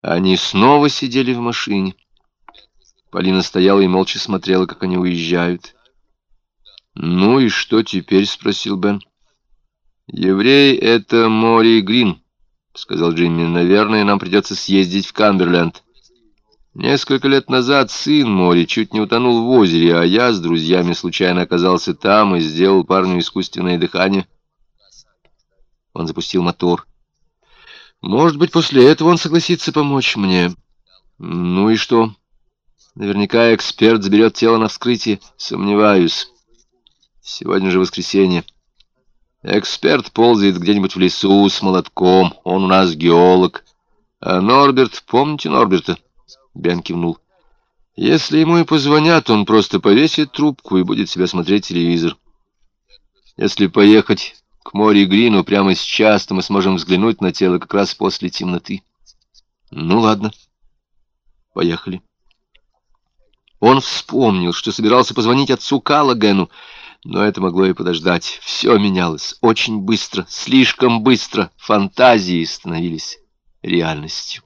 Они снова сидели в машине. Полина стояла и молча смотрела, как они уезжают. «Ну и что теперь?» — спросил Бен. «Еврей — это Мори Грин», — сказал Джимми. «Наверное, нам придется съездить в Камберленд». Несколько лет назад сын Мори чуть не утонул в озере, а я с друзьями случайно оказался там и сделал парню искусственное дыхание. Он запустил мотор. Может быть, после этого он согласится помочь мне. Ну и что? Наверняка эксперт заберет тело на вскрытие. Сомневаюсь. Сегодня же воскресенье. Эксперт ползает где-нибудь в лесу с молотком. Он у нас геолог. А Норберт, помните Норберта? Бен кивнул. Если ему и позвонят, он просто повесит трубку и будет себя смотреть телевизор. Если поехать к Мори Грину прямо сейчас, мы сможем взглянуть на тело как раз после темноты. Ну ладно, поехали. Он вспомнил, что собирался позвонить отцу Каллагену, но это могло и подождать. Все менялось очень быстро, слишком быстро. Фантазии становились реальностью.